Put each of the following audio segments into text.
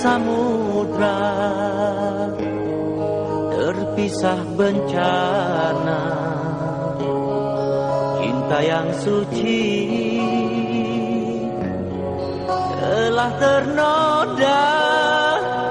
samudra terpisah bencana cinta yang suci telah ternoda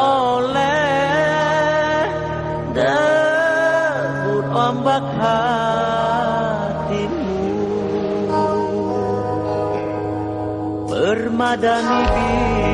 oleh debut ombak hatimu. Permadani biru